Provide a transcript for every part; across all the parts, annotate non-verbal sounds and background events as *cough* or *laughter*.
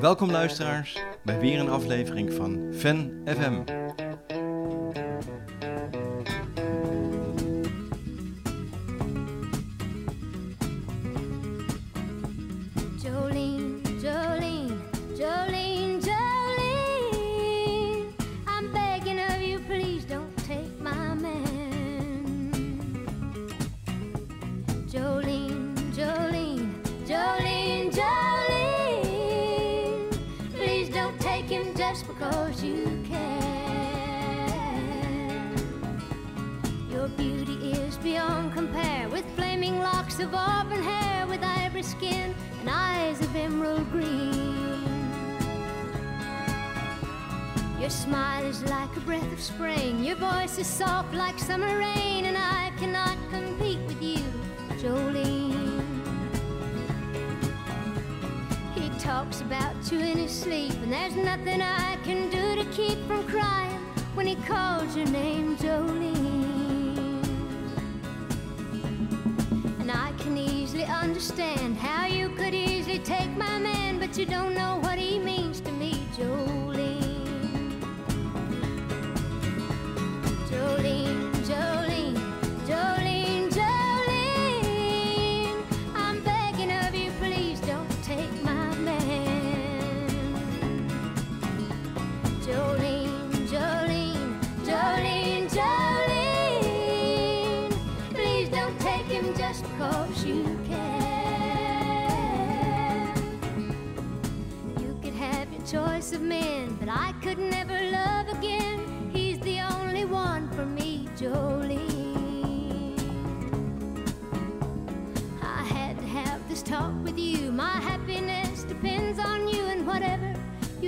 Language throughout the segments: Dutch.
Welkom luisteraars bij weer een aflevering van Fan FM.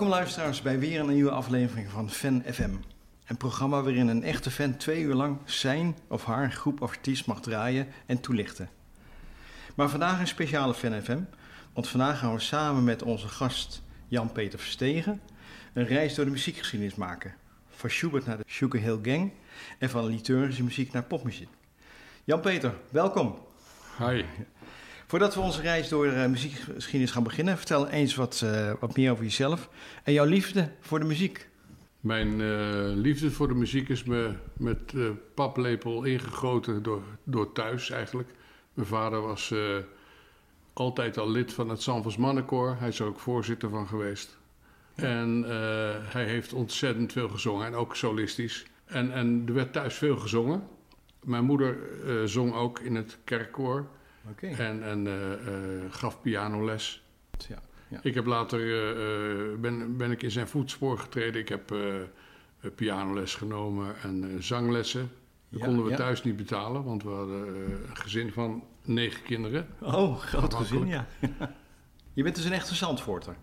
Welkom luisteraars bij weer een nieuwe aflevering van Fan FM. Een programma waarin een echte fan twee uur lang zijn of haar groep artiest mag draaien en toelichten. Maar vandaag een speciale Fan FM, want vandaag gaan we samen met onze gast Jan-Peter Verstegen een reis door de muziekgeschiedenis maken. Van Schubert naar de Sugar Gang en van liturgische muziek naar popmuziek. Jan-Peter, welkom. Hi. Voordat we onze reis door de muziekgeschiedenis gaan beginnen, vertel eens wat, eh, wat meer over jezelf en jouw liefde voor de muziek. Mijn eh, liefde voor de muziek is me met eh, paplepel ingegoten door, door thuis eigenlijk. Mijn vader was eh, altijd al lid van het Sanfors Mannenkoor. Hij is er ook voorzitter van geweest. En eh, hij heeft ontzettend veel gezongen en ook solistisch. En, en er werd thuis veel gezongen. Mijn moeder eh, zong ook in het kerkkoor En, en eh, eh, gaf pianoles. Ja. Ja. Ik heb later eh, ben, ben ik in zijn voetspoor getreden. Ik heb pianoles genomen en zanglessen. Dat Ja, konden we ja. thuis niet betalen, want we hadden een gezin van negen kinderen. Oh, groot gezin, ja. *laughs* Je bent dus een echte Zandvoorter.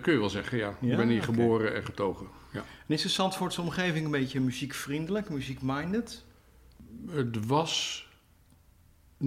Kun je wel zeggen, ja. Ja, ik ben hier geboren en getogen. Ja. En is de Zandvoortse omgeving een beetje muziekvriendelijk, muziek-minded? Het was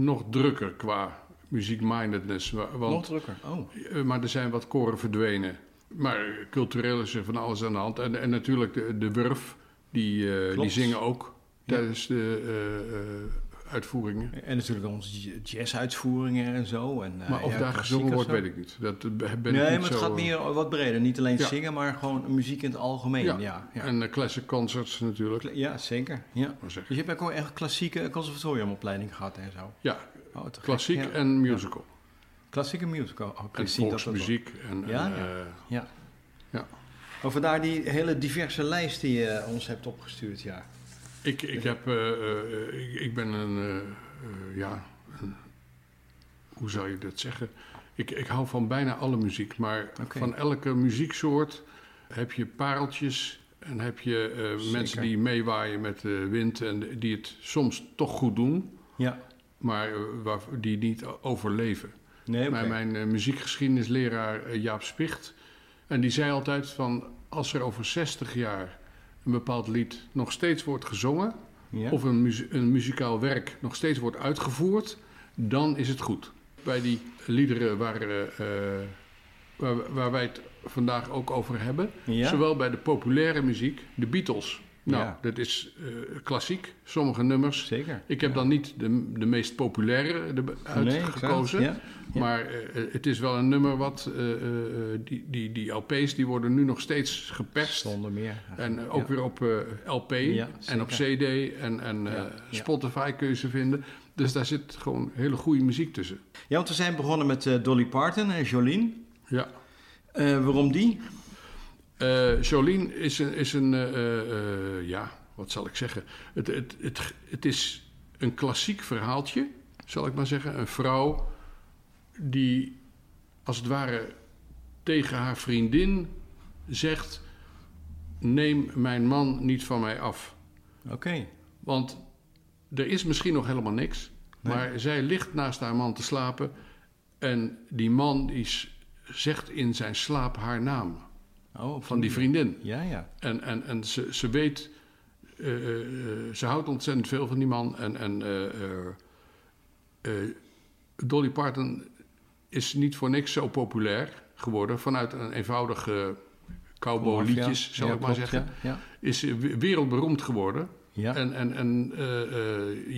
nog drukker qua muziekmindedness. Nog drukker. Oh, eh, maar er zijn wat koren verdwenen. Maar cultureel is er van alles aan de hand. En, en natuurlijk de, de Wurf, die, eh, die zingen ook Ja. tijdens de eh, eh, uitvoeringen. en natuurlijk onze jazz-uitvoeringen en zo. En, eh, maar of ja, daar gezongen wordt, weet ik niet. Dat eh, ben ik Nee, maar het zo- gaat meer wat breder. Niet alleen Ja. zingen, maar gewoon muziek in het algemeen. Ja, Ja. ja. En eh, classic concerts natuurlijk. Kla- ja zeker. Ja. Dus je hebt ook echt klassieke conservatoriumopleiding gehad en zo. Ja, Oh, gek. klassiek en musical. Klassieke musical. Oh, En volksmuziek. En, en, Ja, eh, Ja. Ja. Oh, vandaar die hele diverse lijst die je ons hebt opgestuurd, ja. Ik, ik, heb, eh, eh, ik, ik ben een, eh, ja, een- hoe zou je dat zeggen? Ik, ik hou van bijna alle muziek, maar van elke muzieksoort heb je pareltjes En heb je mensen die meewaaien met de wind en die het soms toch goed doen, Ja. maar waar, die niet overleven. Nee, oké. Mijn, mijn muziekgeschiedenisleraar Jaap Spicht. En die zei altijd van als er over 60 jaar een bepaald lied nog steeds wordt gezongen, Ja? of een, muzie- een muzikaal werk nog steeds wordt uitgevoerd, dan is het goed. Bij die liederen waar, eh, eh, waar, waar wij het vandaag ook over hebben, Ja? zowel bij de populaire muziek, de Beatles. Nou, Ja. dat is eh, klassiek, sommige nummers. Zeker. Ik heb dan niet de, de meest populaire Nee, uitgekozen. exact. Ja? Maar eh, het is wel een nummer wat... eh, eh, eh, die, die, die LP's die worden nu nog steeds geperst. Zonder meer. En eh, ook Ja. weer op eh, LP en op. CD en, en eh. Spotify kun je ze vinden. Dus daar zit gewoon hele goede muziek tussen. Ja, want we zijn begonnen met eh, Dolly Parton en Jolene. Ja. Eh, waarom die? Eh Jolien is een, is een eh, eh, eh, ja, wat zal ik zeggen? Het, het, het, het is een klassiek verhaaltje, zal ik maar zeggen. Een vrouw die, als het ware, tegen haar vriendin zegt: Neem mijn man niet van mij af. Oké. Want er is misschien nog helemaal niks, Nee. maar zij ligt naast haar man te slapen en die man die s- zegt in zijn slaap haar naam Oh, van die vriendin. Ja, ja. En, en, en ze, ze weet, eh, eh, eh, ze houdt ontzettend veel van die man. En, en Dolly Parton is niet voor niks zo populair geworden. Vanuit een eenvoudige cowboy-liedjes, Ja, zal ja, ik maar klopt, zeggen. Ja, Is wereldberoemd geworden. En, en, en eh, eh,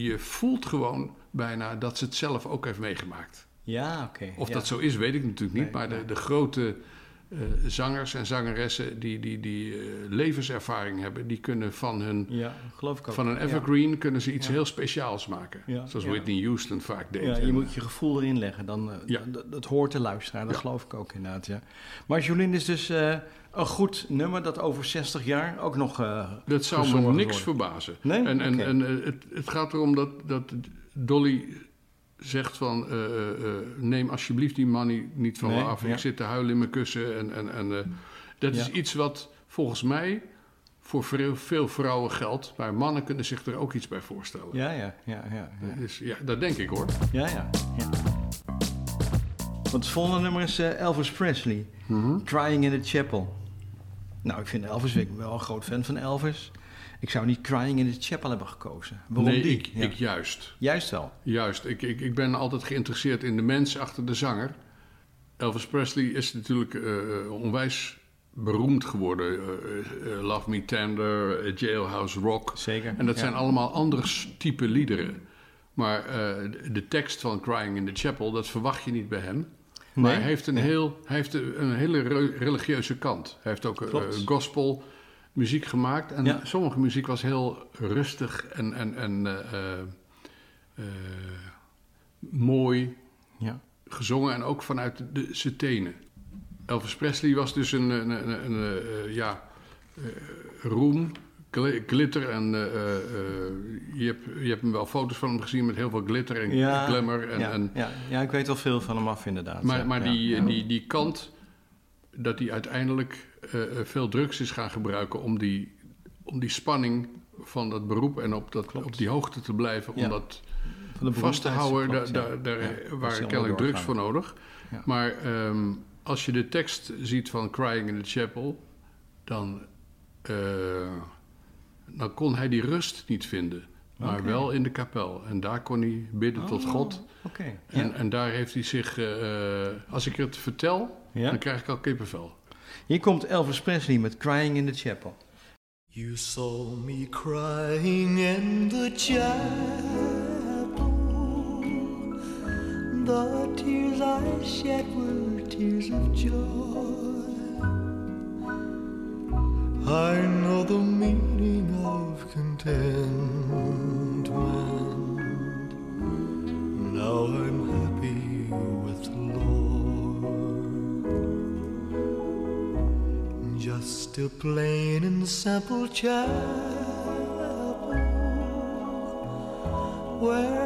je voelt gewoon bijna dat ze het zelf ook heeft meegemaakt. ja oké. Of dat zo is, weet ik natuurlijk niet. Nee, maar de, de grote eh, zangers en zangeressen die, die, die eh, levenservaring hebben, die kunnen van, hun, Ja, geloof ik ook. van een Ja. evergreen kunnen ze iets Ja. heel speciaals maken. Zoals. Whitney Houston vaak deed. Ja, En, je moet je gevoel erin leggen. Dan, eh, dat, dat hoort de luisteraar, dat geloof ik ook inderdaad. Ja. Maar Jolien is dus een goed nummer dat over 60 jaar ook nog. Dat zou me niks verbazen. Nee? En, en, en het, het gaat erom dat, dat Dolly zegt van... eh, eh, eh, neem alsjeblieft die man niet- van Nee, me af. ja. Ik zit te huilen in mijn kussen. En, en, en, dat is iets wat volgens mij voor veel, veel vrouwen geldt. Maar mannen kunnen zich er ook iets bij voorstellen. Ja, ja, ja, ja. Ja, Dus ja, dat denk ik hoor. ja. ja, ja. Want het volgende nummer is Elvis Presley, Crying in the Chapel. Nou, ik vind Elvis, ik ben wel een groot fan van Elvis. Ik zou niet Crying in the Chapel hebben gekozen. Waarom nee, die? ik, Ja. ik juist. Juist wel. Juist. Ik, ik, ik ben altijd geïnteresseerd in de mens achter de zanger. Elvis Presley is natuurlijk eh, eh, onwijs beroemd geworden. Eh, Love Me Tender, Jailhouse Rock. Zeker. En dat ja. zijn allemaal andere type liederen. Maar de- tekst van Crying in the Chapel, dat verwacht je niet bij hem. Maar hij heeft een, heel, hij heeft een hele re- religieuze kant. Hij heeft ook gospel muziek gemaakt. En Ja. sommige muziek was heel rustig en, en, en eh, eh, eh, mooi Ja. gezongen. En ook vanuit de, tenen. Elvis Presley was dus een, een, een, een, ja, roem, gl- glitter. En je, hebt, je hebt hem wel foto's van hem gezien met heel veel glitter en Ja, glamour. En, ja, en, ja, ja, ik weet wel veel van hem af inderdaad. maar maar die, die, die kant dat hij uiteindelijk eh, eh, veel drugs is gaan gebruiken om die, om die spanning van dat beroep en op, dat, Klopt. op die hoogte te blijven, om Ja. dat Van de vast te houden, daar, ja. Dat waren kennelijk drugs voor nodig. Ja. Maar ehm, als je de tekst ziet van Crying in the Chapel, dan, eh, dan kon hij die rust niet vinden. Maar wel in de kapel. En daar kon hij bidden tot Oh, God. Oké. En, en daar heeft hij zich, als ik het vertel, dan krijg ik al kippenvel. Hier komt Elvis Presley met Crying in the Chapel. You saw me crying in the chapel. The tears I shed were tears of joy. I know the meaning of contentment. still playing in the sample chapel. Where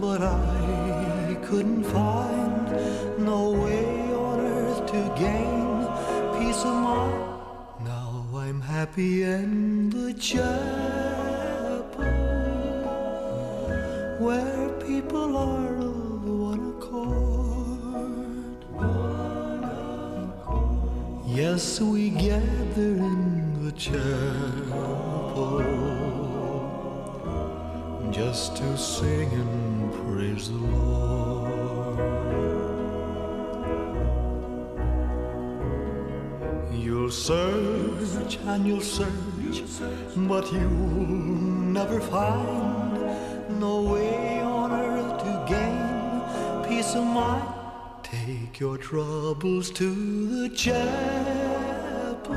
but I couldn't find no way on earth to gain peace of mind. Now I'm happy in the chapel where people are of one accord. Yes, we gather just to sing and praise the Lord. You'll search and you'll search, but you'll never find no way on earth to gain peace of mind. Take your troubles to the chapel.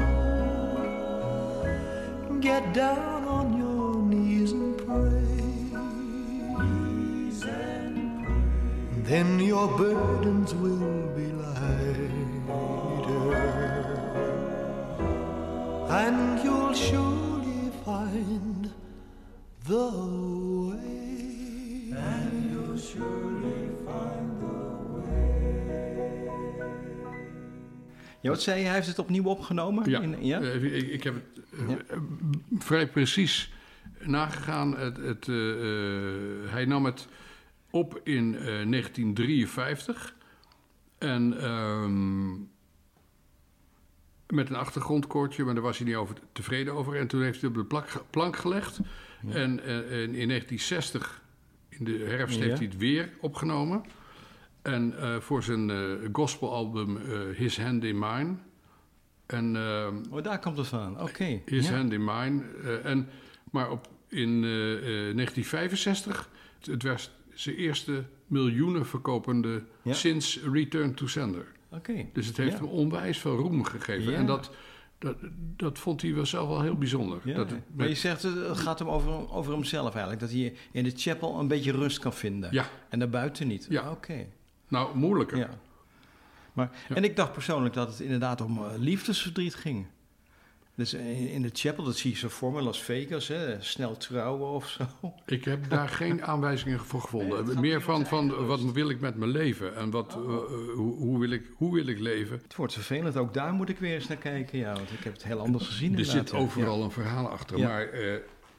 Get down Then your burdens will be lighter. And you'll surely find the way. And you'll surely find Ja, wat zei je? Hij heeft het opnieuw opgenomen? Ja, In- ja? eh, ik, ik heb het eh, Ja. eh, vrij precies nagegaan. Het, het, eh, hij nam het op in eh, 1953. En ehm, met een achtergrondkoortje, maar daar was hij niet over tevreden over. En toen heeft hij op de plak- plank gelegd. En, eh, en in 1960, in de herfst, Ja. heeft hij het weer opgenomen. En eh, voor zijn eh, gospelalbum eh, His Hand in Mine. En ehm, Oh, daar komt het van. Oké. His ja. Hand in Mine. eh, en, maar op, in eh, eh, 1965, het, het was zijn eerste miljoenen verkopende Ja. sinds Return to Sender. Oké. Dus het heeft Ja. hem onwijs veel roem gegeven. Ja. En dat, dat, dat vond hij wel zelf wel heel bijzonder. Ja, dat het maar je zegt het gaat hem over, over hemzelf eigenlijk. Dat hij in de chapel een beetje rust kan vinden. Ja. En daarbuiten niet. Ja. Ah, Oké. nou, moeilijker. Ja. Maar, Ja. En ik dacht persoonlijk dat het inderdaad om eh, liefdesverdriet ging. Dus in in de chapel, dat zie je zo voor me, Las Vegas, hè, snel trouwen of zo. Ik heb daar *laughs* geen aanwijzingen voor gevonden. Nee, Meer van, van wat wil ik met mijn leven en wat, Oh. eh, eh, hoe, hoe, wil ik, hoe wil ik leven. Het wordt vervelend, ook daar moet ik weer eens naar kijken. Ja, want ik heb het heel anders gezien Er inderdaad, zit ja. overal een verhaal achter. Ja. Maar eh,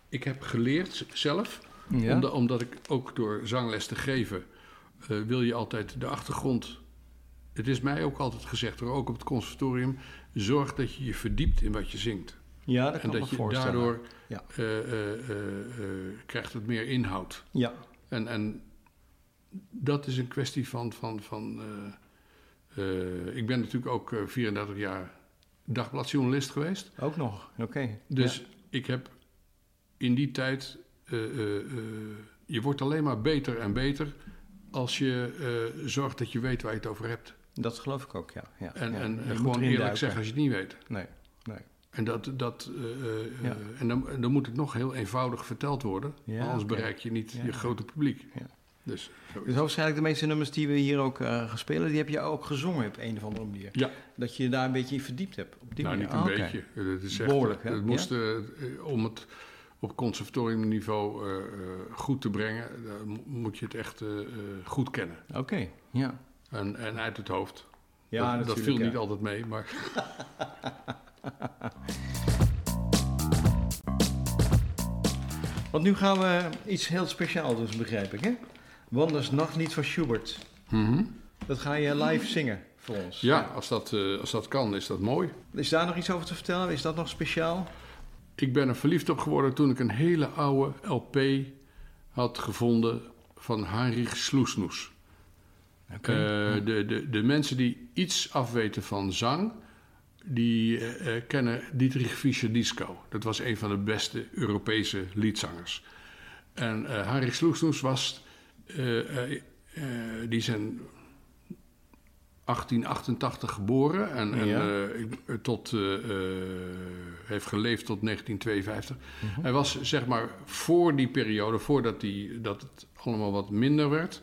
ik heb geleerd zelf, Ja. omdat, omdat ik ook door zangles te geven, eh, wil je altijd de achtergrond. Het is mij ook altijd gezegd, ook op het conservatorium, zorg dat je je verdiept in wat je zingt. Ja, dat en kan me dat je voorstellen. daardoor Ja. eh, eh, eh, krijgt het meer inhoud. Ja, En, en dat is een kwestie van. van, van ik ben natuurlijk ook eh, 34 jaar dagbladjournalist geweest. ook nog. Oké. Dus Ja. ik heb in die tijd. je wordt alleen maar beter en beter als je zorgt dat je weet waar je het over hebt. Dat geloof ik ook, ja. ja. En, ja. en gewoon eerlijk duiken. zeggen als je het niet weet. Nee, nee. En, dat, dat, eh, eh, Ja. en, dan, dan moet het nog heel eenvoudig verteld worden. Anders bereik je niet je grote publiek. Ja. Dus, Dus waarschijnlijk de meeste nummers die we hier ook eh gaan spelen, die heb je ook gezongen op een of andere manier. Ja. Dat je je daar een beetje in verdiept hebt. Op die nou, manier. niet een Ah, beetje. Het is echt, Behoorlijk, hè? Het moest, eh, eh, om het op conservatoriumniveau eh, eh, goed te brengen, moet je het echt eh, eh, goed kennen. Oké, ja. En, en uit het hoofd. Ja, dat, dat viel ja. niet altijd mee, maar *laughs* Want nu gaan we iets heel speciaals doen, begrijp ik, hè? Wanders Nachtlied van Schubert. Dat ga je live zingen voor ons. ja, als dat, eh, als dat kan, is dat mooi. Is daar nog iets over te vertellen? Is dat nog speciaal? Ik ben er verliefd op geworden toen ik een hele oude LP had gevonden van Heinrich Sloesnoes. Eh, de, de, de mensen die iets afweten van zang, die eh, eh, kennen Dietrich Fischer-Dieskau. Dat was een van de beste Europese liedzangers. En eh Heinrich Sloesnoes was, die zijn 1888 geboren en, en Ja. tot, heeft geleefd tot 1952. Hij was zeg maar voor die periode, voordat die, dat het allemaal wat minder werd,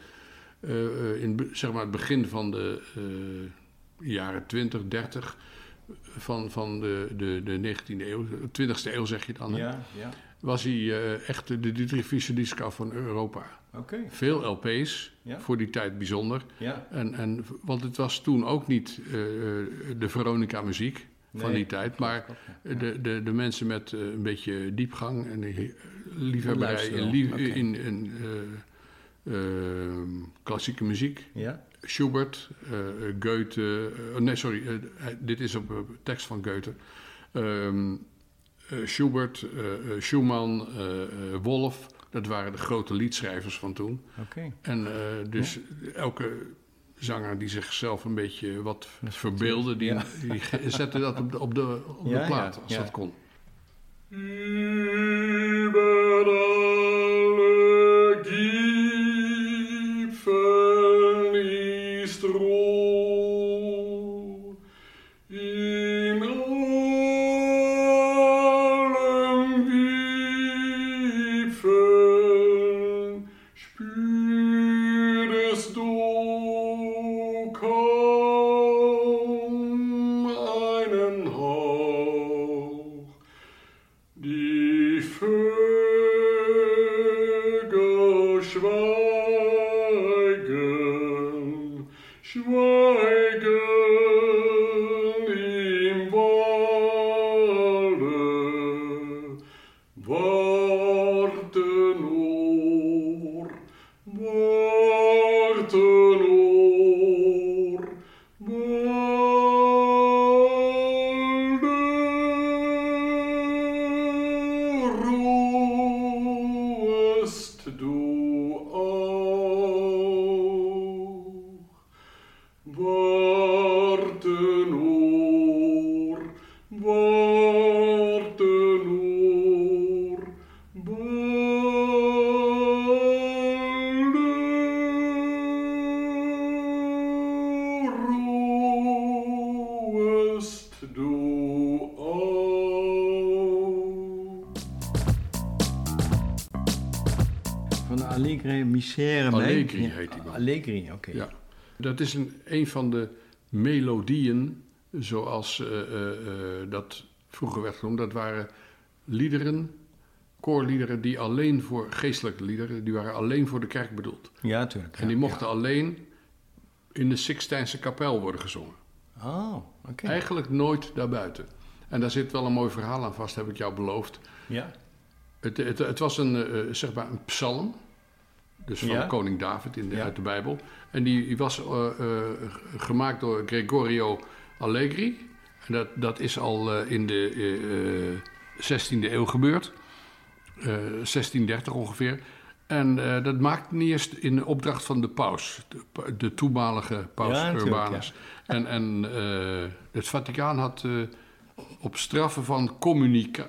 eh, eh, in zeg maar het begin van de eh, jaren 20, 30 van, van de, de, de 19e eeuw, 20e eeuw zeg je dan, Ja, ja. was hij echt de Fischer van Europa. Veel LP's, Ja. voor die tijd bijzonder. Ja. En, en, want het was toen ook niet de Veronica muziek van die tijd, maar de, de, de mensen met een beetje diepgang en liefhebberij in, lief- in, in klassieke muziek. Ja. Schubert, eh, Goethe, eh, nee sorry, eh, dit is op eh, tekst van Goethe. Ehm, eh, Schubert, eh, eh, Schumann, eh, eh, Wolf, dat waren de grote liedschrijvers van toen. Oké. En eh, dus elke zanger die zichzelf een beetje wat verbeelde, die, Ja. die zette dat op de, op de, op Ja, de plaat, ja, als ja. dat kon. Über Misère Allegri Ja, heet die man. Allegri, oké. Ja. Dat is een, een van de melodieën, zoals eh, eh, eh, dat vroeger werd genoemd. Dat waren liederen, koorliederen, die alleen voor geestelijke liederen, die waren alleen voor de kerk bedoeld. Ja, tuurlijk. En die mochten alleen in de Sixtijnse kapel worden gezongen. Oh, oké. Eigenlijk nooit daarbuiten. En daar zit wel een mooi verhaal aan vast, heb ik jou beloofd. Ja. Het, het, het was een, zeg maar een psalm. Dus van Ja. koning David in de, Ja. uit de Bijbel. En die, die was eh, eh, gemaakt door Gregorio Allegri. En dat, dat is al eh, in de eh, eh, 16e eeuw gebeurd. Eh 1630 ongeveer. En dat maakte niet eerst in opdracht van de paus. De, toenmalige paus Ja, Urbanus. En, en het Vaticaan had... op straffen van communica-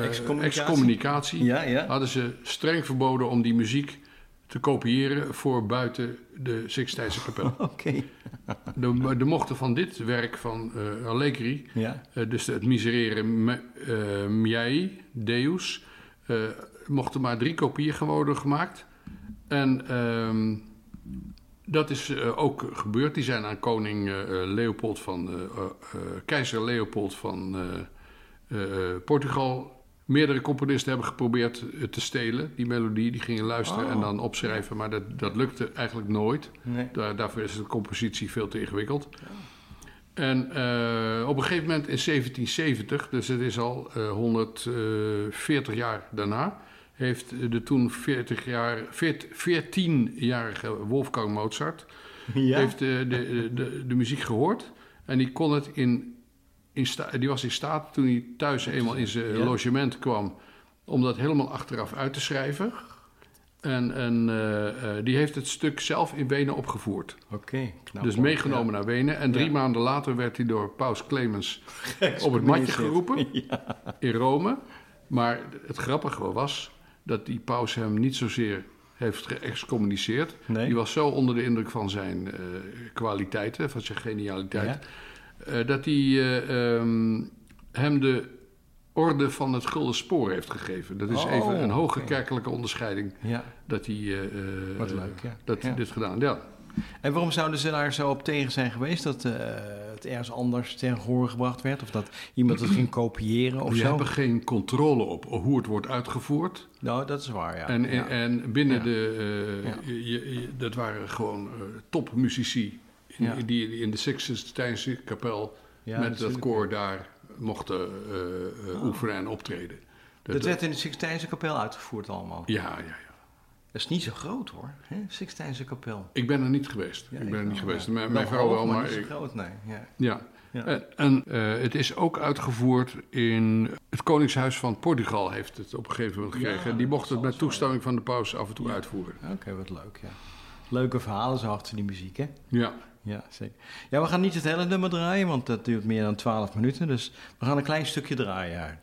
Excommunicatie. excommunicatie Ja, ja. hadden ze streng verboden om die muziek te kopiëren voor buiten de Sixtijnse kapel. *laughs* Oké. De, de mochten van dit werk van eh, Allegri, Ja. eh, dus het Miserere me- eh, Miei, Deus, mochten maar drie kopieën gewoon worden gemaakt. En ehm, dat is ook gebeurd. Die zijn aan koning Leopold van, keizer Leopold van Portugal. Meerdere componisten hebben geprobeerd eh, te stelen, die melodie. Die gingen luisteren Oh. en dan opschrijven, maar dat, dat lukte eigenlijk nooit. Nee. Daar, daarvoor is de compositie veel te ingewikkeld. En eh, op een gegeven moment in 1770, dus het is al eh, 140 jaar daarna, heeft de toen 40 jaar, 14-jarige Wolfgang Mozart Ja. heeft de, de, de, de muziek gehoord. En die kon het in, in die was in staat toen hij thuis eenmaal in zijn Ja. logement kwam, om dat helemaal achteraf uit te schrijven. En, en eh, eh, die heeft het stuk zelf in Wenen opgevoerd. Oké. knap, dus meegenomen naar Wenen. En drie Ja. maanden later werd hij door Paus Clemens op het matje geroepen *laughs* in Rome. Maar het grappige was dat die paus hem niet zozeer heeft geëxcommuniceerd. Nee. Die was zo onder de indruk van zijn eh, kwaliteiten, van zijn genialiteit, dat hij eh, ehm, hem de orde van het Gulden Spoor heeft gegeven. Dat is Oh, even een hoge kerkelijke onderscheiding Ja. dat hij eh, eh, Wat leuk, ja. dat hij Ja. dit gedaan. Ja. En waarom zouden ze daar zo op tegen zijn geweest dat eh, het ergens anders ten gehoor gebracht werd? Of dat iemand het ging kopiëren of We zo? hebben geen controle op hoe het wordt uitgevoerd. Nou, dat is waar, ja. En, en binnen de. eh, je- je- dat waren gewoon eh, topmuzici. In, Ja. Die in de Sixtijnse kapel Ja, met dat koor daar mochten eh, eh, oefenen en optreden. Dat werd in de Sixtijnse kapel uitgevoerd allemaal. Ja, ja, ja. Dat is niet zo groot hoor, hè? Sixtijnse kapel. Ik ben er niet geweest. Ja, ik ben er niet geweest. Mijn, mijn Wel vrouw wel, maar. niet zo groot, nee. Ja. ja. En, en, eh, het is ook uitgevoerd in het Koningshuis van Portugal, heeft het op een gegeven moment Ja, gekregen. Die mocht het met toestemming van de paus af en toe Ja. uitvoeren. Oké, wat leuk, ja. Leuke verhalen zo achter die muziek, hè? Ja. Ja, zeker. Ja, we gaan niet het hele nummer draaien, want dat duurt meer dan 12 minuten. Dus we gaan een klein stukje draaien.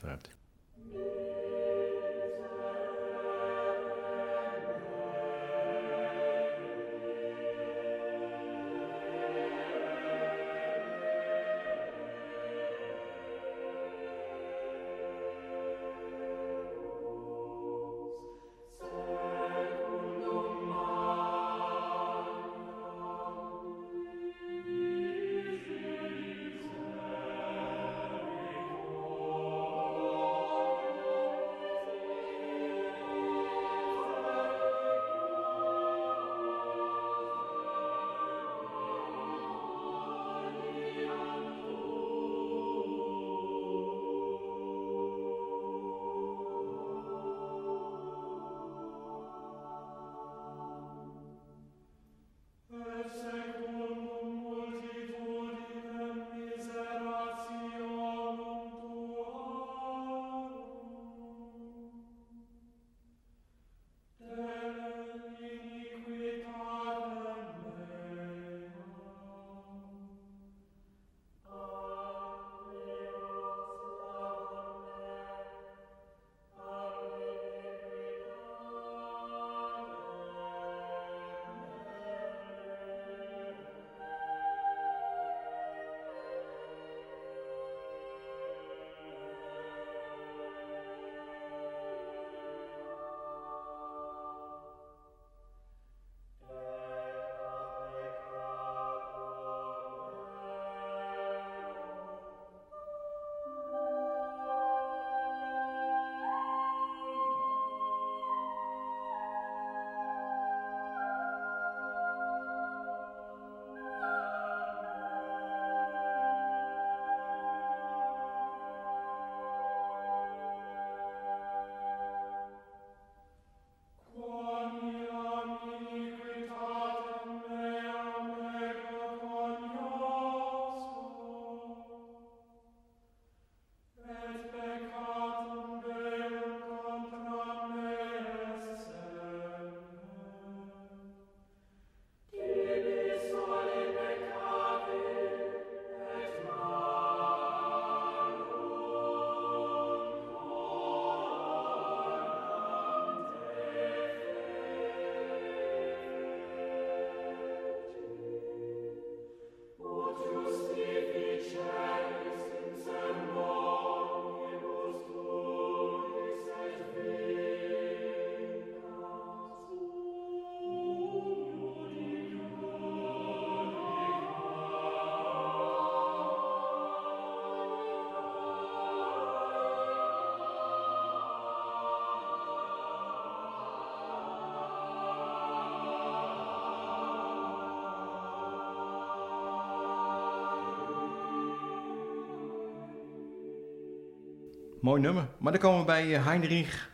Mooi nummer. Maar dan komen we bij eh, Heinrich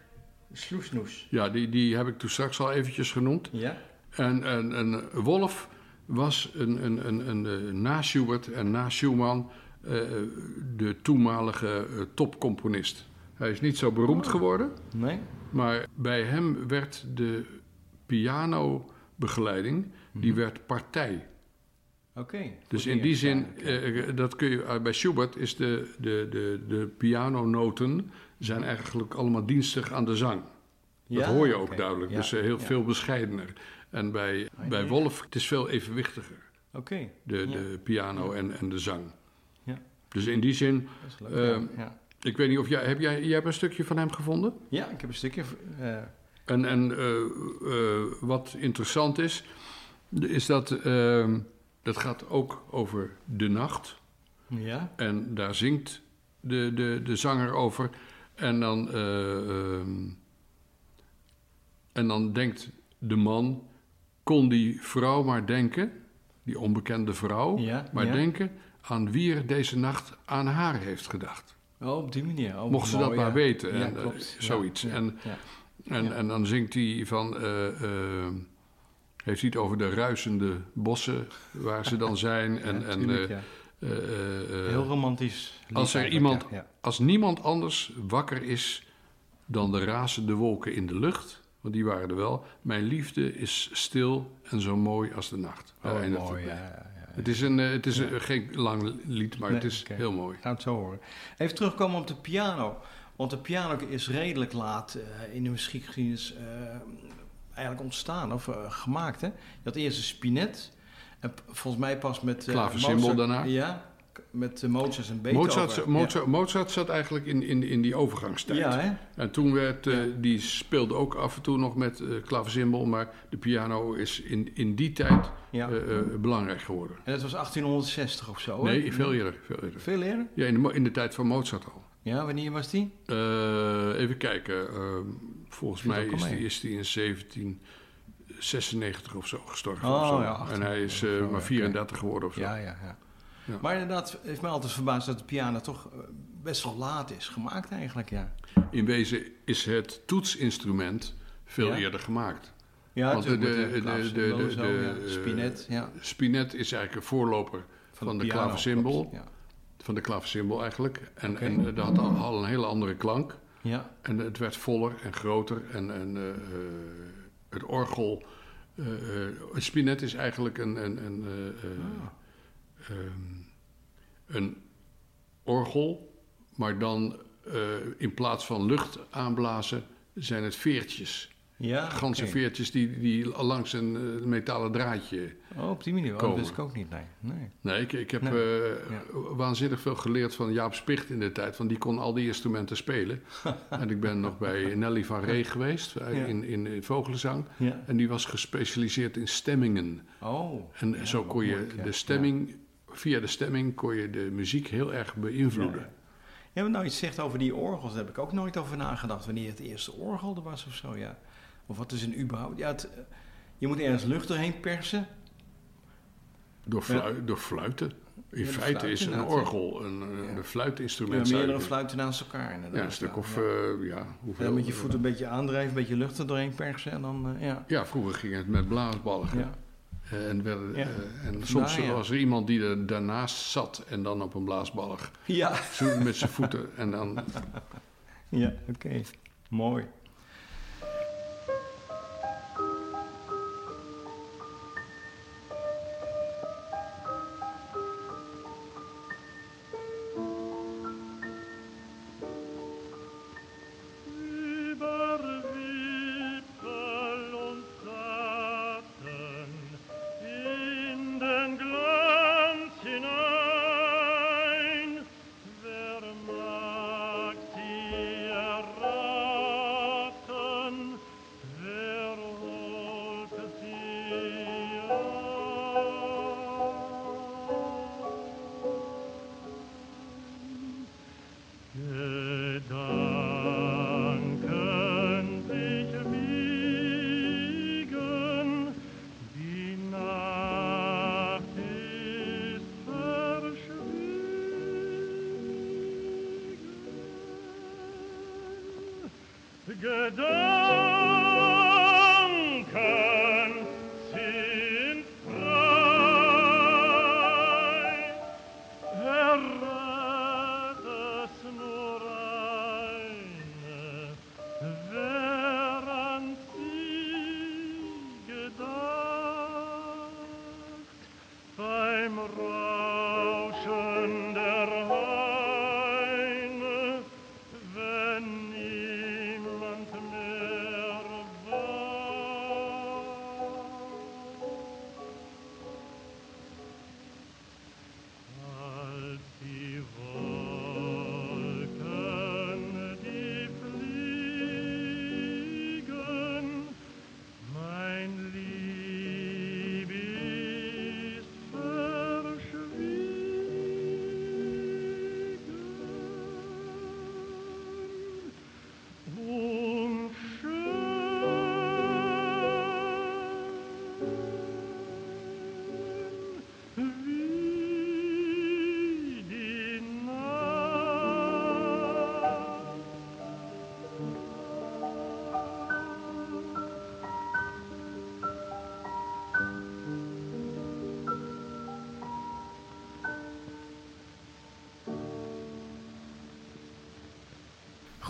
Sloesnoes. Ja, die, die heb ik toen straks al eventjes genoemd. Ja? En, en, en Wolf was een, een, een, een, eh, na Schubert en na Schumann eh, de toenmalige topcomponist. Hij is niet zo beroemd geworden, Nee? maar bij hem werd de pianobegeleiding, die werd partij. Oké. Dus in die zin, neergeslagen. eh, dat kun je, eh, bij Schubert is de, de, de, de pianonoten zijn eigenlijk allemaal dienstig aan de zang. Dat hoor je ook duidelijk, Ja, dus eh, heel ja. veel bescheidener. En bij, bij Wolf, het is veel evenwichtiger, Oké, de, de piano en, en de zang. Ja. Dus in die zin, dat is leuk. Ehm, ja. Ik weet niet of jij... Heb jij, jij hebt een stukje van hem gevonden? Ja, ik heb een stukje. eh, En, en eh, eh, wat interessant is, is dat... ehm, dat gaat ook over de nacht. ja. En daar zingt de, de, de zanger over. En dan, eh, ehm, en dan denkt de man, kon die vrouw maar denken, die onbekende vrouw, Ja, maar ja. denken aan wie er deze nacht aan haar heeft gedacht. Oh, op die manier. Oh, Mocht ze dat maar weten. En, klopt. Zoiets. En, ja. en, en dan zingt hij van... eh, eh, heeft hij het over de ruisende bossen waar ze dan zijn. En, Ja, en, eh, Heel romantisch. als er iemand, ja, als niemand anders wakker is dan de razende wolken in de lucht, want die waren er wel. Mijn liefde is stil en zo mooi als de nacht. Oh, mooi, het ja, ja, ja. Het is, een, het is een, geen lang lied, maar het is heel mooi. Gaan het zo horen. Even terugkomen op de piano. Want de piano is redelijk laat in de muziekgeschiedenis eigenlijk ontstaan of eh, gemaakt. Hè? Je had eerst een spinet. En volgens mij pas met... eh, Klaversymbol daarna. Ja, met eh, Mozart en Beethoven. Mozart, Mozart, Mozart zat eigenlijk in, in, in die overgangstijd. Ja, hè? En toen werd, die speelde ook af en toe nog met klaversymbol, maar de piano is in, in die tijd Ja. belangrijk geworden. En dat was 1860 of zo, hè? Nee, veel eerder. Veel eerder. Veel eerder? Ja, in de, in de tijd van Mozart al. Ja, wanneer was die? Eh, even kijken. eh, volgens mij is die, is die in 1796 of zo gestorven. Oh, of zo. ja, en hij is eh, maar oké. 34 geworden of zo. Ja, ja, ja. Ja. Maar inderdaad, het heeft mij altijd verbaasd dat de piano toch eh, best wel laat is gemaakt eigenlijk, ja. In wezen is het toetsinstrument veel Ja. eerder gemaakt. Ja, Want de- de- de- de- de- de- Spinet, ja. Spinet is eigenlijk een voorloper van, de, klopt, Ja. Van de klaversymbol eigenlijk. En, en eh, dat had al, een hele andere klank. ja. En het werd voller en groter. En, en eh, eh, het orgel. het spinet is eigenlijk een, een, een, Ah. ehm, een orgel. Maar dan in plaats van lucht aanblazen zijn het veertjes. Ja, Ganse veertjes die, die langs een eh, metalen draadje. Oh, op die manier. Oh, dat komen. wist ik ook niet, nee. nee. Nee, ik, ik heb Nee. eh, waanzinnig veel geleerd van Jaap Spicht in de tijd. Want die kon al die instrumenten spelen. *laughs* en ik ben nog bij Nelly van Ree geweest eh, Ja. in, in. Ja. En die was gespecialiseerd in stemmingen. Oh. En zo kon je de stemming, via de stemming kon je de muziek heel erg beïnvloeden. Ja. Ja, maar nou iets zegt over die orgels, daar heb ik ook nooit over nagedacht. Wanneer het eerste orgel er was of zo, ja. Of wat is een überhaupt... Ja, het, eh, je moet ergens lucht doorheen persen. Door, door fluiten. In Ja, feite fluit is een ja. orgel een, een, Ja. fluitinstrument. Je meerdere fluiten naast elkaar inderdaad. Ja, een stuk of, ja. eh, ja, En hoeveel? dan met je voet een beetje aandrijven, een beetje lucht er doorheen persen en dan, eh, ja. Ja, vroeger ging het met blaasbalgen. ja. En, werden, Ja. en soms ja. was er iemand die er daarnaast zat en dan op een blaasbalg. Ja, met zijn voeten. En dan, *laughs* ja oké. Mooi.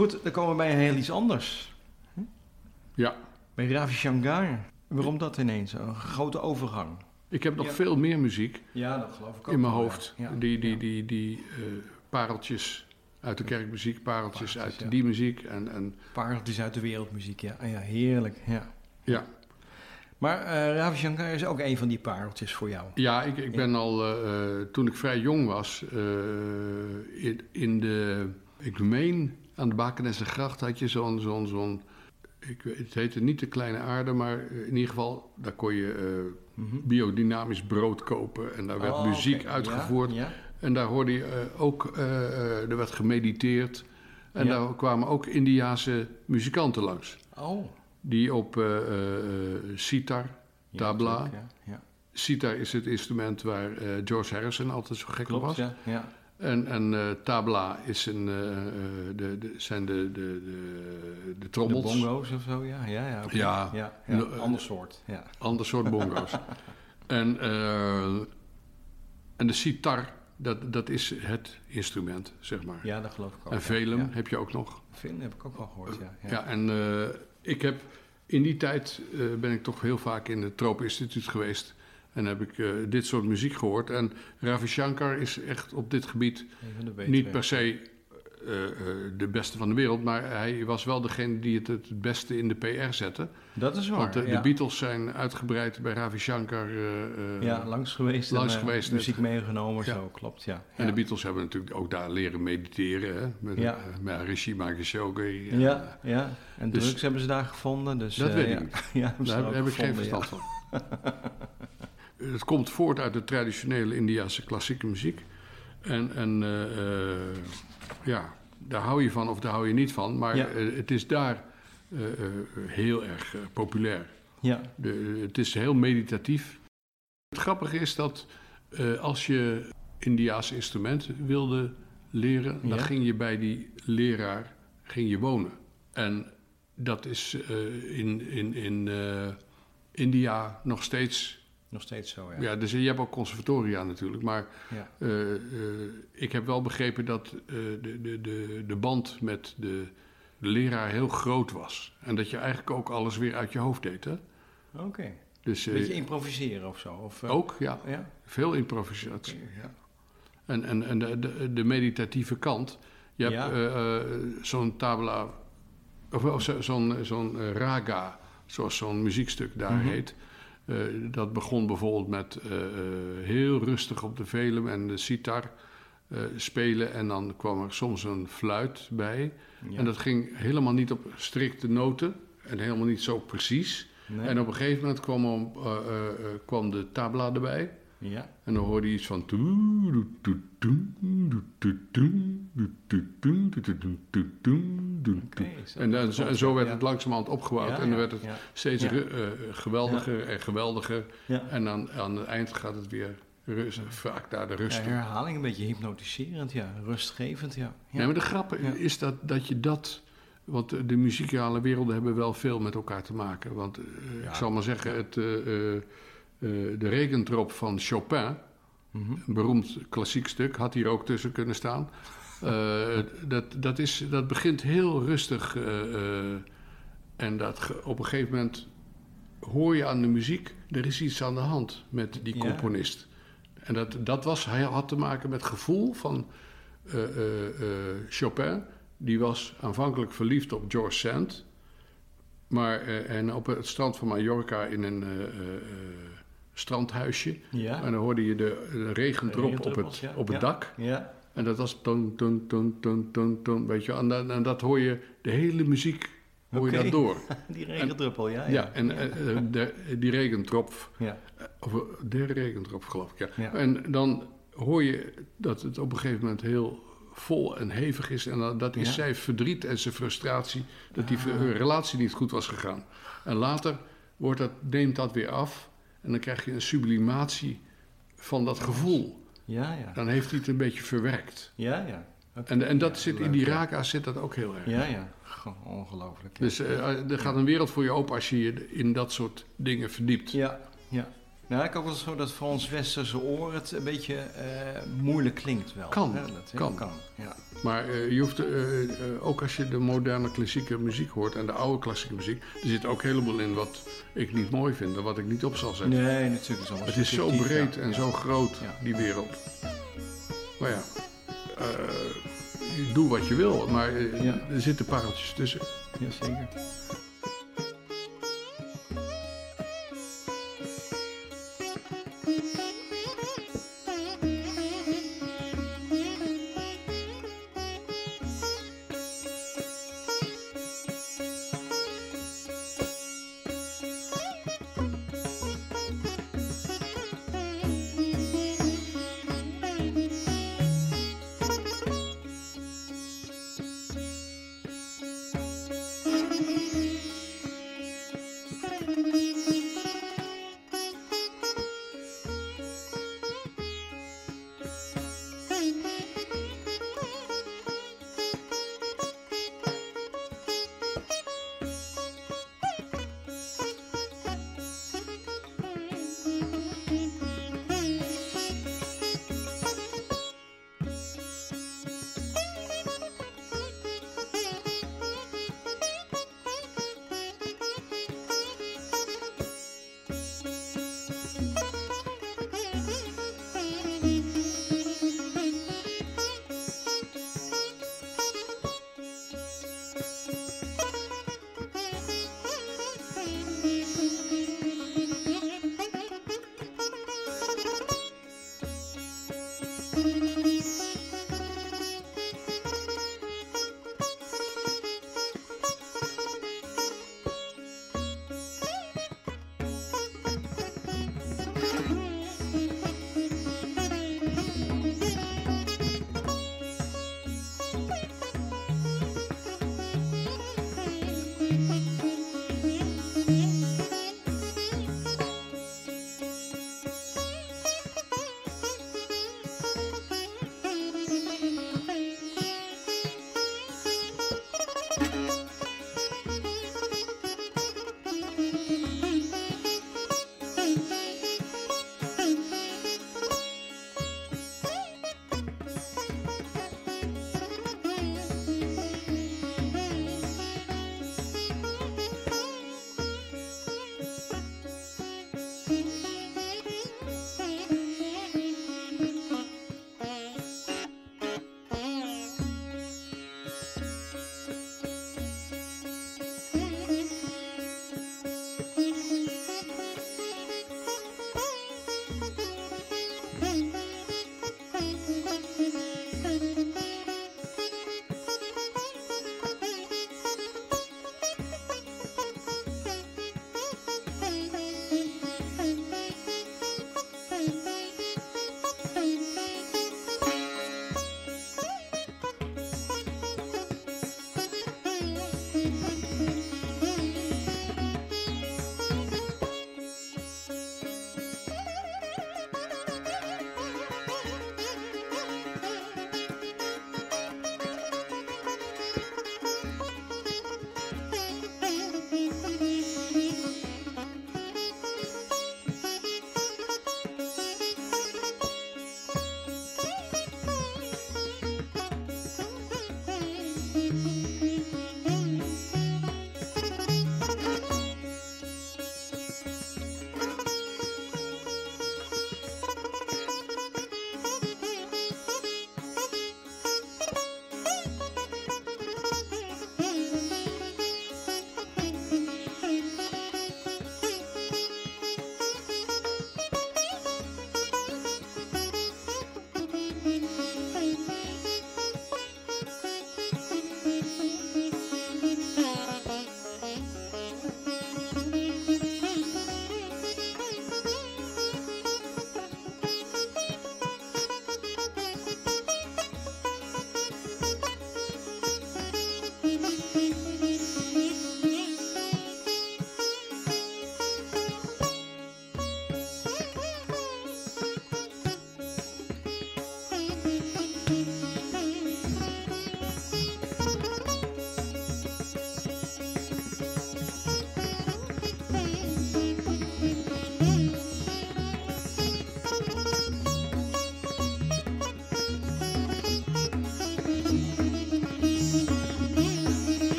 Goed, dan komen we bij heel iets anders. Ja, Bij Ravi Shankar. Waarom dat ineens? Een grote overgang. ik heb nog Ja. veel meer muziek Ja, dat geloof ik ook. in mijn hoofd. ja. Die, die, die, die eh, pareltjes uit de kerkmuziek, pareltjes Pareltjes, uit ja. die muziek. En, en Pareltjes uit de wereldmuziek, ja. Ah, ja heerlijk, ja. ja, Maar eh Ravi Shankar is ook een van die pareltjes voor jou. Ja, ik, ik ben al, eh, toen ik vrij jong was, eh, in, in de, ik meen, aan de Bakenessengracht had je zo'n, zo'n, zo'n, ik, weet- het heette niet de kleine aarde, maar eh, in ieder geval, daar kon je eh, biodynamisch brood kopen en daar werd Oh, muziek uitgevoerd. Ja, En daar hoorde je eh, ook, er werd gemediteerd en Ja. daar kwamen ook Indiase muzikanten langs. Oh. Die op sitar, tabla, natuurlijk, Ja, ja. Sitar is het instrument waar George Harrison altijd zo gek op was. ja. ja. En, en eh, tabla is een, eh, de, de, zijn de, de, de, de De trommels. bongo's of zo, ja. Ja, ja. Ja. ja, ja. No, ander soort, ja. Ander soort bongo's. *laughs* en, en de sitar, dat, dat is het instrument, zeg maar. Ja, dat geloof ik ook. en velum heb je ook nog. Velum heb ik ook wel gehoord, ja. Ja, ja. en ik heb in die tijd ben ik toch heel vaak in het Tropeninstituut geweest. En heb ik eh, dit soort muziek gehoord. En Ravi Shankar is echt op dit gebied niet per se eh, eh, de beste van de wereld, maar hij was wel degene die het het beste in de PR zette. Dat is waar, Want de. Beatles zijn uitgebreid bij Ravi Shankar. Ja, langs geweest. langs en, geweest, Muziek meegenomen, Ja. zo, klopt, ja. En ja. de Beatles hebben natuurlijk ook daar leren mediteren. Hè? Met, Ja. met. Ja, ja. En Dus- drugs hebben ze daar gevonden. Dus, Dat weet ik *laughs* ja. Daar heb ik geen verstand van. *laughs* Het komt voort uit de traditionele Indiase klassieke muziek. En, en eh, eh, ja, daar hou je van of daar hou je niet van. Maar Ja. eh, het is daar heel erg populair. Ja, De, het is heel meditatief. Het grappige is dat als je Indiaas instrument wilde leren... dan Ja. ging je bij die leraar ging je wonen. En dat is in, in, in India nog steeds... nog steeds zo, ja. Ja. dus je hebt ook conservatoria natuurlijk. Maar Ja. eh, eh, ik heb wel begrepen dat eh, de, de, de, de band met de, de leraar heel groot was. En dat je eigenlijk ook alles weer uit je hoofd deed. Hè? Oké. Dus, Een eh, beetje improviseren of zo? Of, ook, ja. Ja? Veel improvisatie. Ja. En, en, en de, de, de meditatieve kant. Je hebt Ja. zo'n tabla, of, of zo- zo'n zo'n raga, zoals zo'n muziekstuk daar Mhm. heet. Eh, dat begon bijvoorbeeld met eh, eh, heel rustig op de velum en de sitar spelen. En dan kwam er soms een fluit bij. Ja. En dat ging helemaal niet op strikte noten en helemaal niet zo precies. Nee? En op een gegeven moment kwam, er, kwam de tabla erbij. Ja. En dan hoorde je iets van. zo En, dan, zo, en werd ja. het langzamerhand opgebouwd. Ja, en dan werd het steeds eh, geweldiger en geweldiger. En aan het eind gaat het weer rust, vaak naar de rust. Ja, herhaling een beetje hypnotiserend, ja. Rustgevend, ja. Nee, maar de grap is dat, dat je dat... Want de muzikale werelden hebben wel veel met elkaar te maken. Want eh, ik zal maar zeggen, het, eh, eh, de regentrop van Chopin... Een beroemd klassiek stuk, had hier ook tussen kunnen staan. Eh, dat, dat, is, dat begint heel rustig. eh, en dat op een gegeven moment hoor je aan de muziek... er is iets aan de hand met die Ja. componist. En dat, dat was, hij had te maken met gevoel van Chopin. Die was aanvankelijk verliefd op George Sand. Maar, en op het strand van Mallorca in een strandhuisje... Ja. En dan hoorde je de, de regendrop op het, ja. op het dak. Ja. En dat was ton, ton, ton, ton, ton, ton, weet je. En, dan- en dat hoor je, de hele muziek hoor je dat door. *laughs* Die regendruppel, ja. Ja, en eh, eh, de, die regendrop, Ja. of eh, de regendrop geloof ik, ja. En dan hoor je dat het op een gegeven moment heel vol en hevig is. En dat is zijn verdriet en zijn frustratie, dat die Ah. relatie niet goed was gegaan. En later wordt dat, neemt dat weer af en dan krijg je een sublimatie van dat gevoel. Ja, ja. Dan heeft hij het een beetje verwerkt. Ja, ja. En, en dat ja, zit in die ja. raga zit dat ook heel erg. Ja, ja. Ongelooflijk. ja. Dus eh, er gaat een wereld voor je open als je je in dat soort dingen verdiept. Ja, ja. Nou, ik ook wel zo dat voor ons westerse oor het een beetje eh, moeilijk klinkt wel. Kan, hè, dat, kan. kan. Ja. Maar eh, je hoeft, eh, ook als je de moderne klassieke muziek hoort en de oude klassieke muziek, er zit ook heleboel in wat ik niet mooi vind en wat ik niet op zal zetten. Nee, natuurlijk is Het is zo breed ja. en Ja. zo groot, die wereld. Maar ja, doe wat je wil, maar Ja. er zitten pareltjes tussen. Jazeker.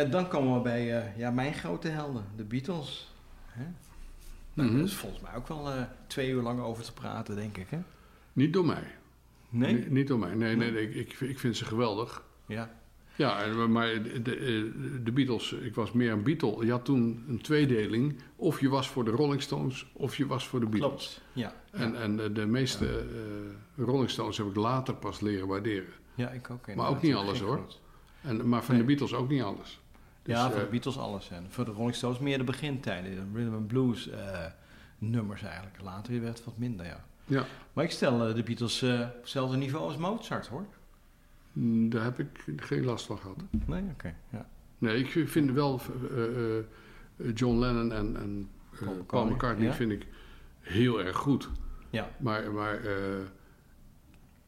En dan komen we bij eh, ja, mijn grote helden, de Beatles. Hè? Nou, Mhm. Daar is volgens mij ook wel eh, twee uur lang over te praten, denk ik. Hè? Niet door mij. Nee? Ni- niet door mij. Nee, nee, nee, ik, ik, vind ze geweldig. Ja. Ja, maar de, de, de Beatles, ik was meer een Beatle. Je had toen een tweedeling. Of je was voor de Rolling Stones, of je was voor de Beatles. Klopt. Ja. En, en de, de meeste eh, Rolling Stones heb ik later pas leren waarderen. ja, ik ook. Maar ook niet alles, hoor. En, maar van Nee. de Beatles ook niet alles. Dus, ja, voor de eh, Beatles alles. En voor de Rolling Stones meer de begintijden. De rhythm and blues eh, nummers eigenlijk. Later werd het wat minder, ja. ja, Maar ik stel eh, de Beatles op hetzelfde niveau als Mozart, hoor. mm, daar heb ik geen last van gehad. Nee, oké. ja. Nee, ik vind wel John Lennon en, en Paul McCartney, Paul McCartney ja. vind ik heel erg goed. Ja. Maar, maar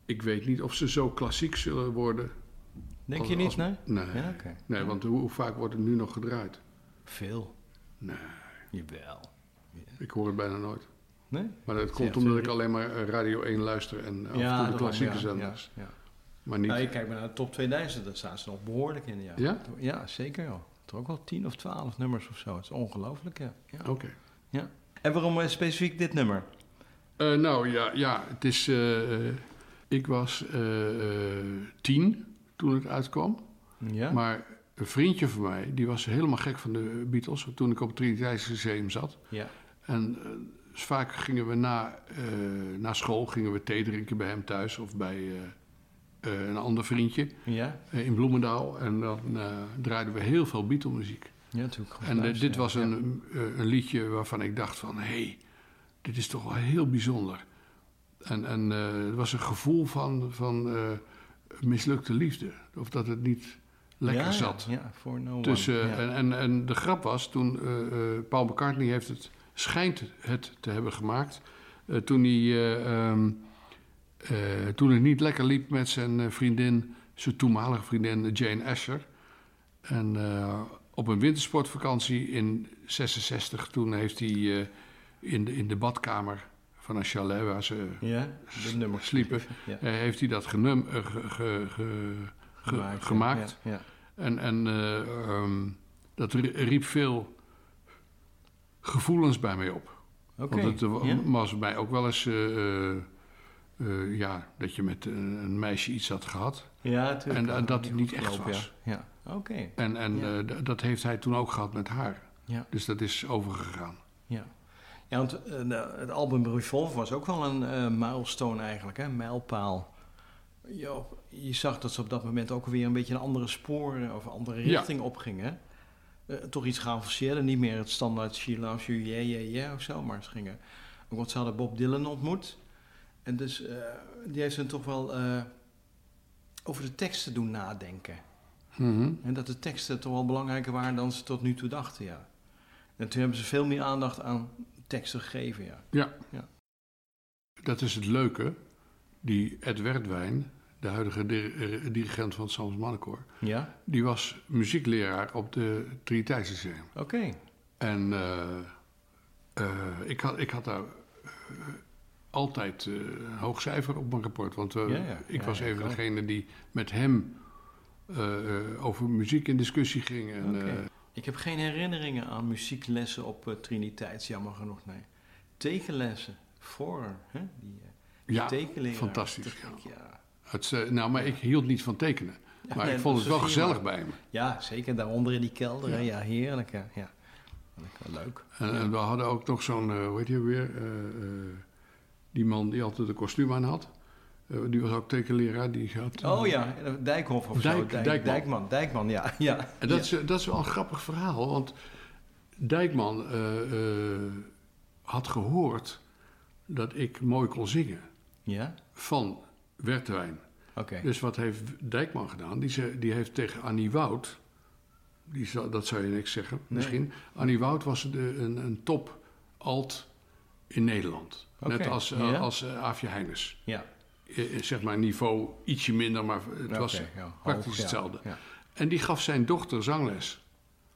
ik weet niet of ze zo klassiek zullen worden. Denk als- je niet, als- nee? Nee, Ja, nee want hoe, hoe vaak wordt het nu nog gedraaid? Veel. Nee, Jawel. ik hoor het bijna nooit. Nee? Maar dat Ja, komt omdat ik alleen maar eh, Radio 1 luister en af en toe de klassieke ja, zenders. Ja, ja. Maar niet... Nou, je kijkt maar naar de top 2000, daar staan ze nog behoorlijk in. Ja, Ja? ja zeker wel. Er ook wel 10 of 12 nummers of zo. Het is ongelooflijk, ja. ja. Oké. En waarom eh, specifiek dit nummer? Eh, nou ja, ja, het is. eh, eh, ik was eh, eh, tien toen het uitkwam. Ja? Maar een vriendje van mij, die was helemaal gek van de Beatles. Toen ik op het Triniteitsmuseum zat. ja. En eh, dus vaak gingen we na, eh, na school gingen we thee drinken bij hem thuis of bij eh, een ander vriendje Ja? in Bloemendaal. En dan draaiden we heel veel Beatle-muziek. Ja, natuurlijk. En dit was een, een liedje waarvan ik dacht van... hé, hey, dit is toch wel heel bijzonder. En, en het was een gevoel van, van mislukte liefde. Of dat het niet lekker ja, zat. Ja, voor no ja. en, en, en de grap was, toen eh, eh, Paul McCartney heeft het, schijnt het te hebben gemaakt... eh, toen, hij, eh, ehm, eh, toen het niet lekker liep met zijn vriendin... zijn toenmalige vriendin Jane Asher... En op een wintersportvakantie in 66, toen heeft hij in, de, in de badkamer van een chalet waar ze ja, sliepen, Ja. eh, heeft hij dat genum, eh, ge- ge- ge- ge- ja. gemaakt. Ja. En, en eh, ehm, dat ri- riep veel gevoelens bij mij op. Want het was mij ook wel eens, ja, dat je met een, meisje iets had gehad. Ja, natuurlijk. en- en dat het niet echt was. Ja. En, en dat heeft hij toen ook gehad met haar. Ja. Dus dat is overgegaan. Ja, ja want eh, het album Revolver was ook wel een eh milestone eigenlijk, hè? mijlpaal. Je, je zag dat ze op dat moment ook weer een beetje een andere sporen of een andere Ja. richting opgingen. Eh, toch iets geavanceerder, niet meer het standaard She Loves You, yeah, yeah, yeah of zo. Maar ze gingen, ook want ze hadden Bob Dylan ontmoet. En dus eh, die heeft ze toch wel eh, over de teksten doen nadenken. Mhm. En dat de teksten toch wel belangrijker waren dan ze tot nu toe dachten, ja. En toen hebben ze veel meer aandacht aan teksten gegeven, ja. Ja. Ja. Dat is het leuke. Die Ed Werdwijn, de huidige eh, dirigent van het Sams Mannenkoor... Ja? die was muziekleraar op de Triniteitsmuseum. Oké. En eh, eh, ik, had, ik had daar altijd een hoog cijfer op mijn rapport. Want Ja, ja. ik Ja, was even degene die met hem over muziek in discussie ging. En. Ik heb geen herinneringen aan muzieklessen op uh, Triniteits, jammer genoeg, nee. Tekenlessen, voor, hè? Die, die ja, tekenleraar. fantastisch. Ja. Het, eh, nou, maar ik hield niet van tekenen. Ja, maar nee, ik vond het wel gezellig bij me. Ja, zeker, daaronder in die kelder. Ja. ja, heerlijk, ja. ja. Lekker leuk. En, en we hadden ook nog zo'n, hoe heet je weer? die man die altijd een kostuum aan had. Eh, die was ook tekenleraar. Die had, Oh ja, Dijkhoff of Dijk- zo. Dijk- Dijkman. Dijkman, Dijkman, ja. ja. En dat, is, eh, dat is wel een grappig verhaal, want Dijkman eh, eh, had gehoord dat ik mooi kon zingen Ja? van Wertwijn. Oké. Dus wat heeft Dijkman gedaan? Die, ze, die heeft tegen Annie Wout, die, dat zou je niks zeggen misschien. Annie Wout was de, een, een top alt in Nederland. Net als, eh, ja. als eh, Aafje Heines. Ja. Eh, eh, zeg maar niveau ietsje minder, maar het was ja, praktisch hoog, hetzelfde. Ja. En die gaf zijn dochter zangles.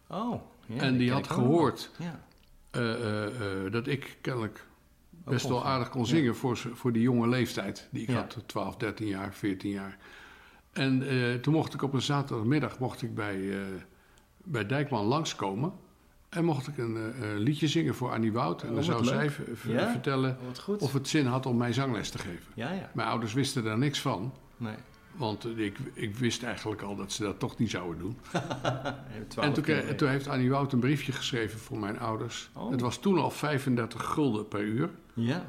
Oh, ja, en die had gehoord Ja. eh, dat ik kennelijk best wel aardig kon zingen. voor, voor die jonge leeftijd die ik had, 12, 13 jaar, 14 jaar. En toen mocht ik op een zaterdagmiddag mocht ik bij, bij Dijkman langskomen. En mocht ik een eh, eh, liedje zingen voor Annie Wout. En Oh, dan zou zij Ja? vertellen goed. of het zin had om mij zangles te geven. Ja, ja. Mijn ouders wisten daar niks van. Nee. Want eh, ik, ik wist eigenlijk al dat ze dat toch niet zouden doen. *laughs* En toen, kreeg- toen heeft Annie Wout een briefje geschreven voor mijn ouders. Oh. Het was toen al 35 gulden per uur. Ja,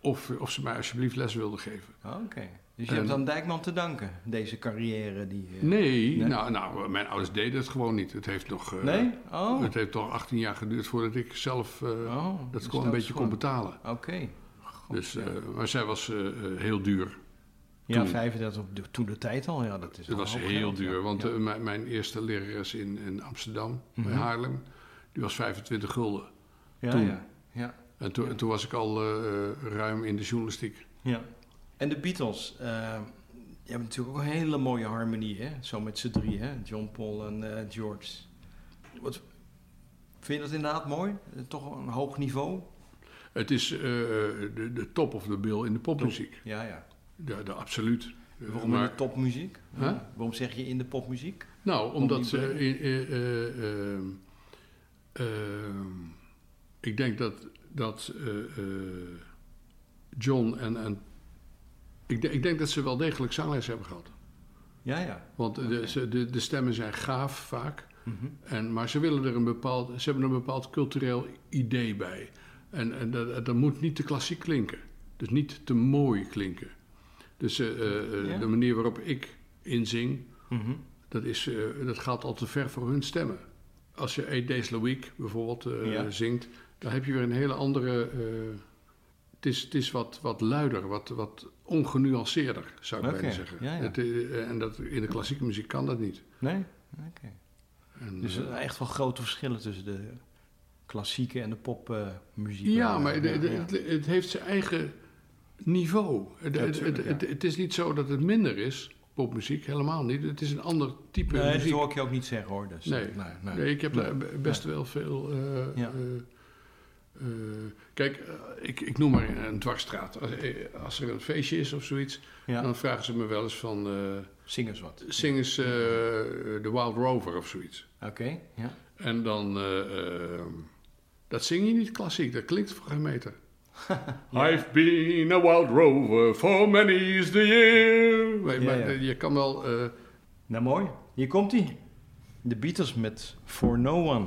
Of, of ze mij alsjeblieft les wilden geven. oké. Dus je hebt aan Dijkman te danken, deze carrière die... eh, Nee, Nee? Nou, nou, mijn ouders deden het gewoon niet. Het heeft nog, eh, Nee? Oh. het heeft toch 18 jaar geduurd voordat ik zelf eh, Oh, dat dus gewoon een beetje kon betalen. Oké. Dus, maar zij was heel duur. Ja, Toen. 35 op de, toen de tijd al. Ja, dat is Het was heel geld, ja. duur, want Ja. mijn, mijn eerste lerares in, in Amsterdam, bij Mhm. Haarlem, die was 25 gulden. ja, toen. ja, ja, En toen, en toen was ik al ruim in de journalistiek. ja. En de Beatles, eh die hebben natuurlijk ook een hele mooie harmonie, hè? Zo met z'n drie, hè? John, Paul en eh, George. Wat, vind je dat inderdaad mooi? Eh, Toch een hoog niveau? Het is de, de top of the bill in de popmuziek. Ja, ja. Ja, de, absoluut. Waarom maar- in de? Huh? Ja. Waarom zeg je in de popmuziek? Nou, omdat ze. eh, eh, ehm, ik denk dat, dat John en. en ik, ik denk dat ze wel degelijk zangles hebben gehad. Ja, ja. Want de, ze- de, de stemmen zijn gaaf vaak. Mhm. En, maar ze, willen er een bepaald, ze hebben een bepaald cultureel idee bij. En, en dat, dat moet niet te klassiek klinken. Dus niet te mooi klinken. Dus eh, eh, eh, Ja. de manier waarop ik inzing, Mhm. dat, is, dat gaat al te ver voor hun stemmen. Als je Eight Days a Week bijvoorbeeld Ja. zingt, dan heb je weer een hele andere... het is, het is wat, wat luider, wat, wat ongenuanceerder, zou ik bijna zeggen. ja, ja. Het, eh, en dat, in de klassieke muziek kan dat niet. Nee? Oké. Dus er eh, zijn echt wel grote verschillen tussen de klassieke en de popmuziek. Ja, maar ja. Het, het heeft zijn eigen niveau. Het, is niet zo dat het minder is, popmuziek, helemaal niet. Het is een ander type Nee, dat muziek. hoor ik je ook niet zeggen hoor. Dus, Nee. nee, nee. Nee, ik heb daar best wel veel. eh. Eh, kijk, eh, ik, ik noem maar een dwarsstraat. Als, eh, als er een feestje is of zoiets, Ja, dan vragen ze me wel eens van. eh zing eens wat. zing eens eh, The Wild Rover of zoiets. Oké, ja. En dan. eh, eh, dat zing je niet klassiek, dat klinkt meter. *laughs* I've been a wild rover for many's the year. Maar, Ja, maar ja. je kan wel. Nou mooi, hier komt hij. De Beatles met For No One.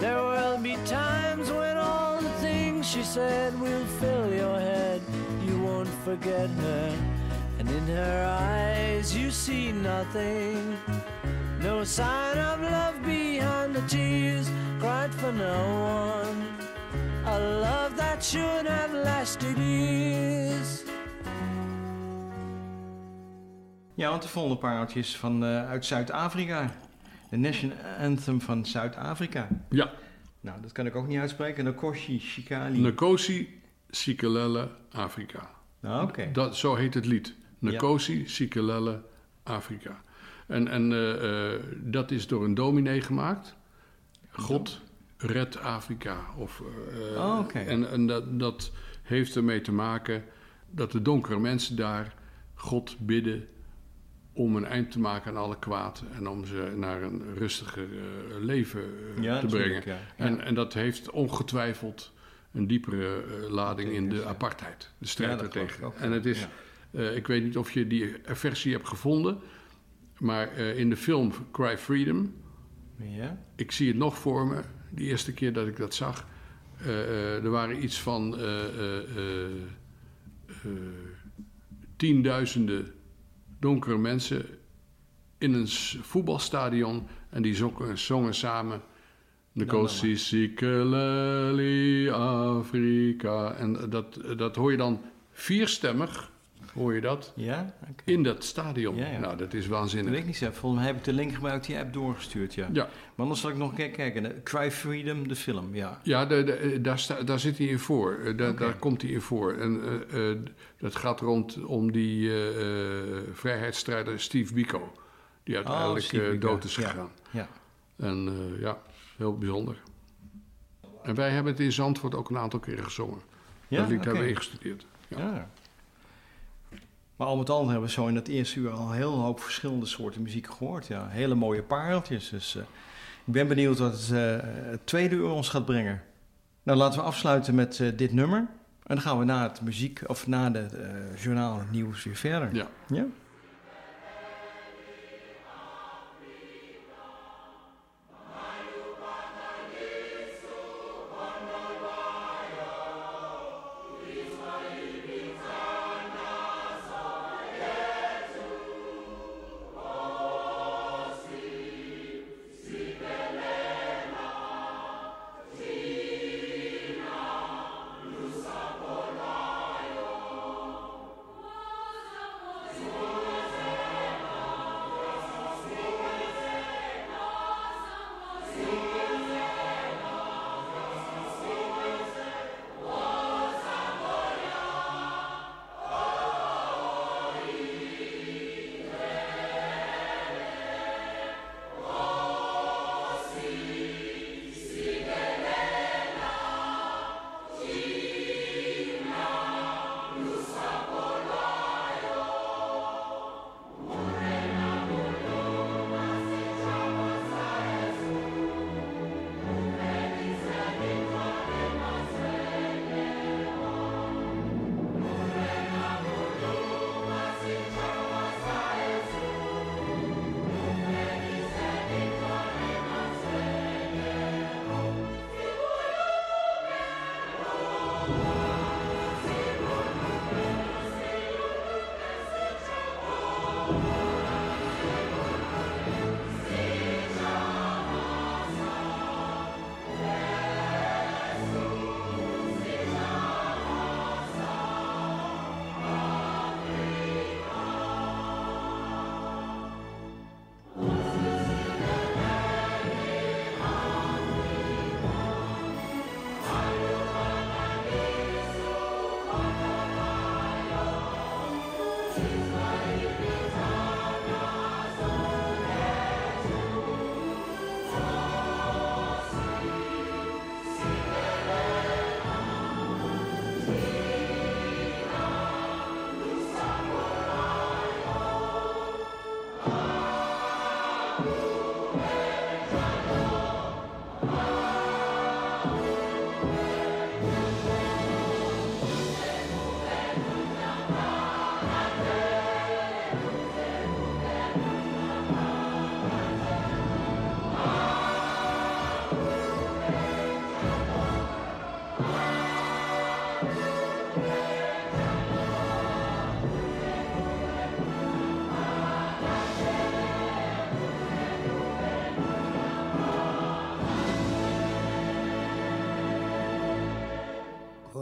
There will be times when all the things she said will fill your head. You won't forget her, and in her eyes you see nothing. No sign of love behind the tears cried for no one. A love that should have lasted years. Ja, want de volgende pareltje is van, eh, uit Zuid-Afrika. De National Anthem van Zuid-Afrika. ja, Nou, dat kan ik ook niet uitspreken. Nkosi Shikali. Nkosi Sikelele Afrika. Nou, oké. Dat, zo heet het lied. Nkosi Sikelele Afrika. En, en eh, eh, dat is door een dominee gemaakt. God red Afrika. Of, Oh, oké. En, en dat, dat heeft ermee te maken dat de donkere mensen daar God bidden om een eind te maken aan alle kwaad en om ze naar een rustiger eh, leven eh, Ja, te brengen. ja. En, en dat heeft ongetwijfeld een diepere eh, lading in de ja. apartheid, de strijd Ja, ook, En het is, ik weet niet of je die versie hebt gevonden, maar in de film Cry Freedom, Ja? ik zie het nog voor me, de eerste keer dat ik dat zag. er waren iets van tienduizenden donkere mensen in een voetbalstadion en die zongen, zongen samen. Nkosi Sikeleli Afrika. En dat, dat hoor je dan vierstemmig, hoor je dat, Ja? In dat stadion. Ja, ja. Nou, dat is Dat waanzinnig. weet ik niet zelf. Volgens mij heb ik de link gebruikt, die app doorgestuurd, ja. Ja, Maar anders zal ik nog een keer kijken. Cry Freedom, de film, ja. Ja, de, de- daar, sta, daar zit hij in voor. Eh, Daar, komt hij in voor. En eh, eh, dat gaat rond om die eh, eh, vrijheidsstrijder Steve Biko. Die uiteindelijk Oh, eh, Biko, dood is gegaan. Ja. En eh, ja, heel bijzonder. En wij hebben het in Zandvoort ook een aantal keren gezongen. Ja, dat oké. hebben we ingestudeerd. Ja. Maar al met al hebben we zo in dat eerste uur al een heel hoop verschillende soorten muziek gehoord. Ja. Hele mooie pareltjes. Dus eh, ik ben benieuwd wat het, eh, het tweede uur ons gaat brengen. Nou, laten we afsluiten met eh, dit nummer. En dan gaan we na het muziek, of na de eh, journaal het nieuws weer verder. Ja. ja?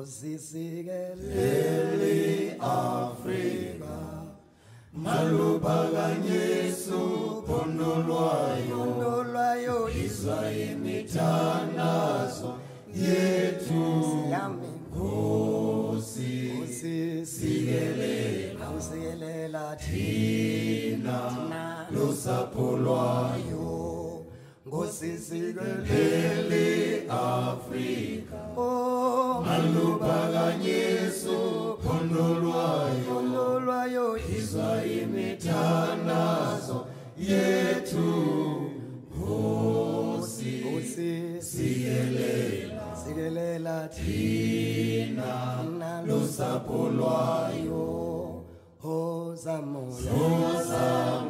ozizike leli Afrika. Maluba kanyesu pondolwayo pondolwayo izwa imithandazo yethu. Yami Nkosi sikelela. usikelela thina lusapho lwayo. Nkosi sikelela thina lusapho lwayo hoza moya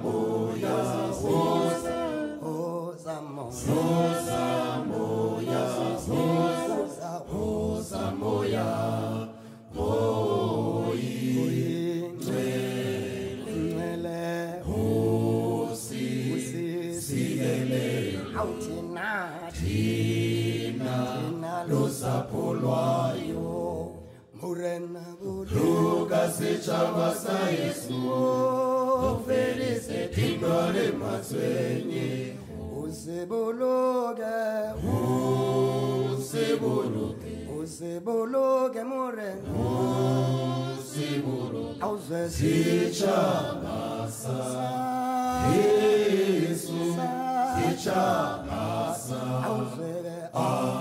Chalbasa Yesu Ofelize Timore Maswenye Usebologe Usebologe Usebologe more Usebologe Auze Sichalbasa Yesu Sichalbasa Auze Ah